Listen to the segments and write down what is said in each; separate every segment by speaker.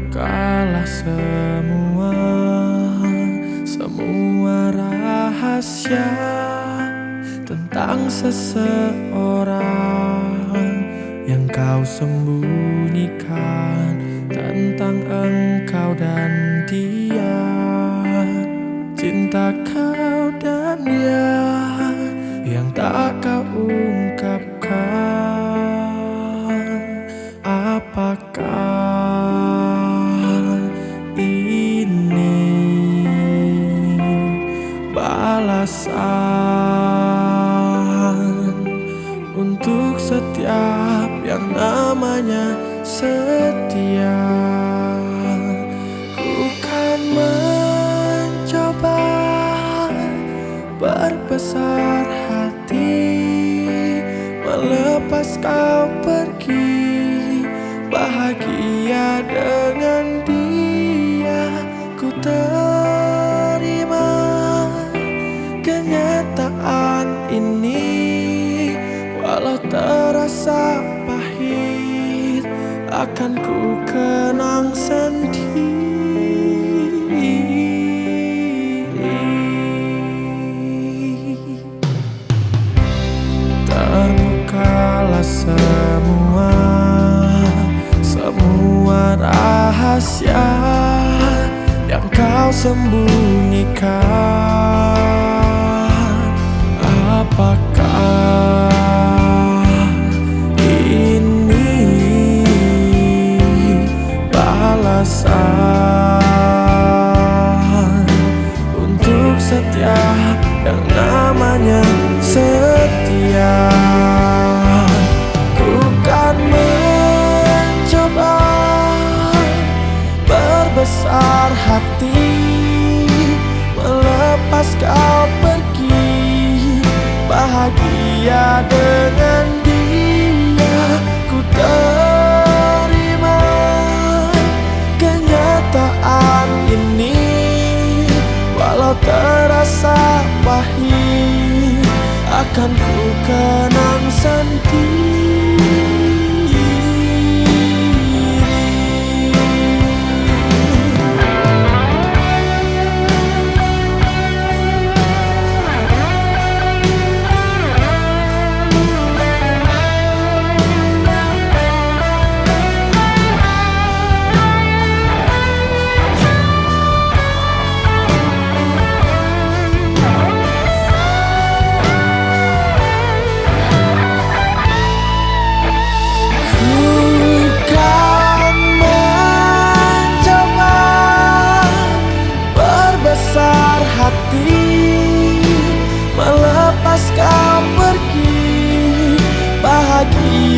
Speaker 1: Terbukalah semua Semua rahasia Tentang seseorang Yang kau sembunyikan Untuk setiap yang namanya setia. Ku kan mencoba berbesar hati Melepas kau pergi Bahagia dengan dia. Ku terima terasa pahit Akan ku kenang sendiri. Terbukalah semua Semua rahasia Yang kau sembunyikan Setiap yang namanya setia. Ku kan mencoba berbesar hati Melepas kau pergi Bahagia dengan Akan ku kenang sendiri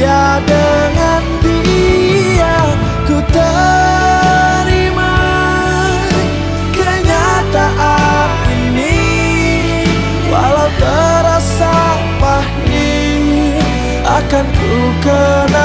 Speaker 1: dia dengan dia ku terima kenyataan ini. Walau terasa pahit akan ku kenal